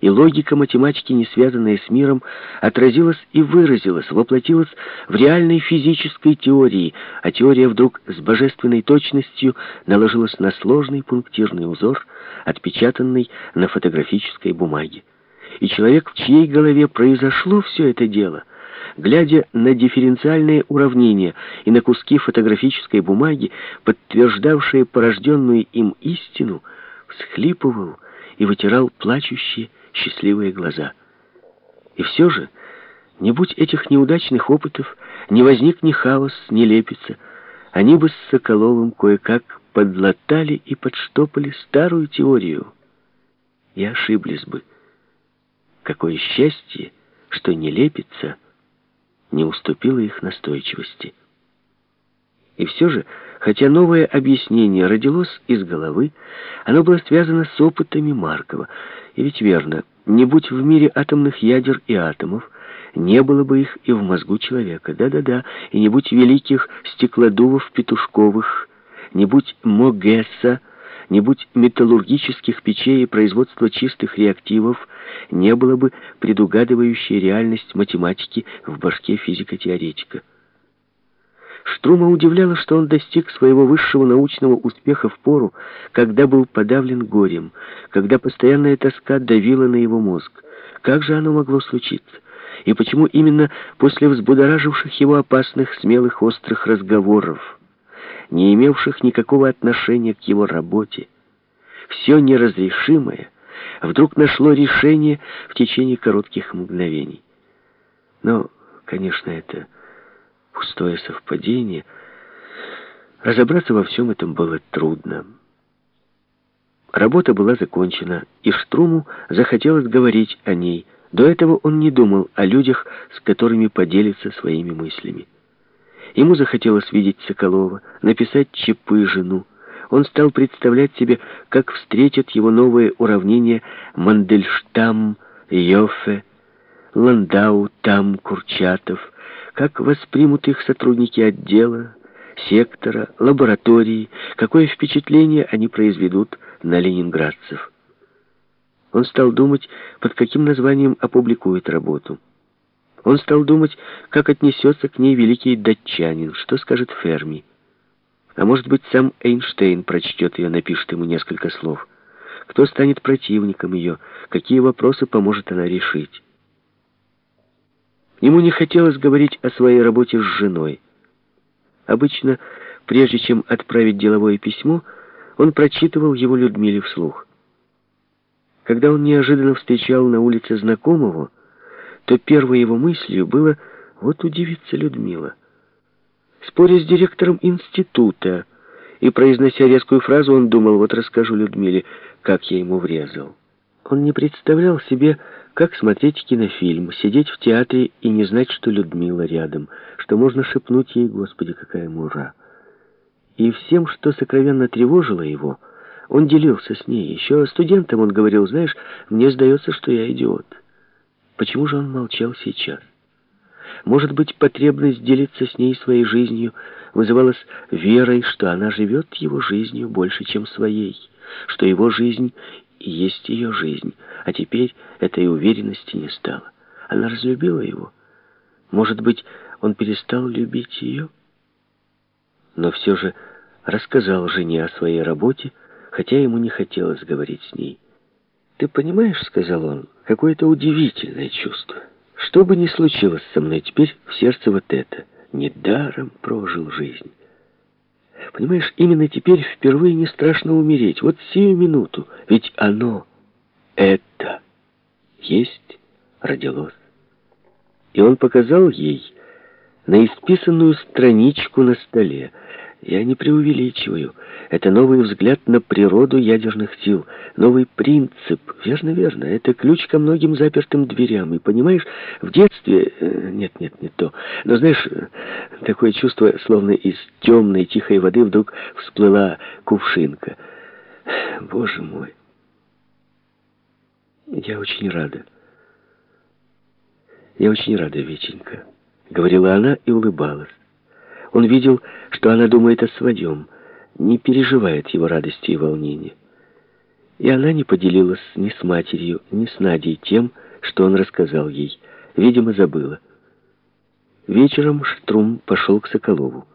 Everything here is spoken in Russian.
и логика математики, не связанная с миром, отразилась и выразилась, воплотилась в реальной физической теории, а теория вдруг с божественной точностью наложилась на сложный пунктирный узор, отпечатанный на фотографической бумаге. И человек, в чьей голове произошло все это дело, глядя на дифференциальные уравнения и на куски фотографической бумаги, подтверждавшие порожденную им истину, всхлипывал и вытирал плачущие счастливые глаза. И все же, не будь этих неудачных опытов, не возник ни хаос, ни лепица, они бы с Соколовым кое-как подлатали и подштопали старую теорию. И ошиблись бы. Какое счастье, что не лепится, не уступила их настойчивости. И все же, хотя новое объяснение родилось из головы, оно было связано с опытами Маркова. И ведь верно, не будь в мире атомных ядер и атомов, не было бы их и в мозгу человека. Да-да-да, и не будь великих стеклодувов-петушковых, не будь Могесса, не будь металлургических печей и производства чистых реактивов, не было бы предугадывающей реальность математики в башке физико-теоретика. Штрума удивляло, что он достиг своего высшего научного успеха в пору, когда был подавлен горем, когда постоянная тоска давила на его мозг. Как же оно могло случиться? И почему именно после взбудораживших его опасных, смелых, острых разговоров, не имевших никакого отношения к его работе, все неразрешимое вдруг нашло решение в течение коротких мгновений? Но, конечно, это пустое совпадение. Разобраться во всем этом было трудно. Работа была закончена, и Штруму захотелось говорить о ней. До этого он не думал о людях, с которыми поделится своими мыслями. Ему захотелось видеть Соколова, написать чипы жену. Он стал представлять себе, как встретят его новые уравнения Мандельштам, Йоффе, Ландау, Там, Курчатов — как воспримут их сотрудники отдела, сектора, лаборатории, какое впечатление они произведут на ленинградцев. Он стал думать, под каким названием опубликует работу. Он стал думать, как отнесется к ней великий датчанин, что скажет Ферми. А может быть, сам Эйнштейн прочтет ее, напишет ему несколько слов. Кто станет противником ее, какие вопросы поможет она решить. Ему не хотелось говорить о своей работе с женой. Обычно, прежде чем отправить деловое письмо, он прочитывал его Людмиле вслух. Когда он неожиданно встречал на улице знакомого, то первой его мыслью было «вот удивится Людмила». Споря с директором института и произнося резкую фразу, он думал «вот расскажу Людмиле, как я ему врезал». Он не представлял себе, как смотреть кинофильм, сидеть в театре и не знать, что Людмила рядом, что можно шепнуть ей «Господи, какая мура!» И всем, что сокровенно тревожило его, он делился с ней. Еще студентам он говорил, знаешь, мне сдается, что я идиот. Почему же он молчал сейчас? Может быть, потребность делиться с ней своей жизнью вызывалась верой, что она живет его жизнью больше, чем своей, что его жизнь и есть ее жизнь. А теперь этой уверенности не стало. Она разлюбила его. Может быть, он перестал любить ее? Но все же рассказал жене о своей работе, хотя ему не хотелось говорить с ней. «Ты понимаешь, — сказал он, — какое-то удивительное чувство. Что бы ни случилось со мной теперь, в сердце вот это. Недаром прожил жизнь». Понимаешь, именно теперь впервые не страшно умереть. Вот сию минуту. Ведь оно, это, есть, родилось. И он показал ей на исписанную страничку на столе. Я не преувеличиваю. Это новый взгляд на природу ядерных сил, новый принцип. Верно, верно. Это ключ ко многим запертым дверям. И понимаешь, в детстве... Э, нет, нет, не то. Но знаешь, такое чувство, словно из темной тихой воды вдруг всплыла кувшинка. Боже мой. Я очень рада. Я очень рада, Витенька. Говорила она и улыбалась. Он видел, что она думает о своем, не переживает его радости и волнения. И она не поделилась ни с матерью, ни с Надей тем, что он рассказал ей. Видимо, забыла. Вечером Штрум пошел к Соколову.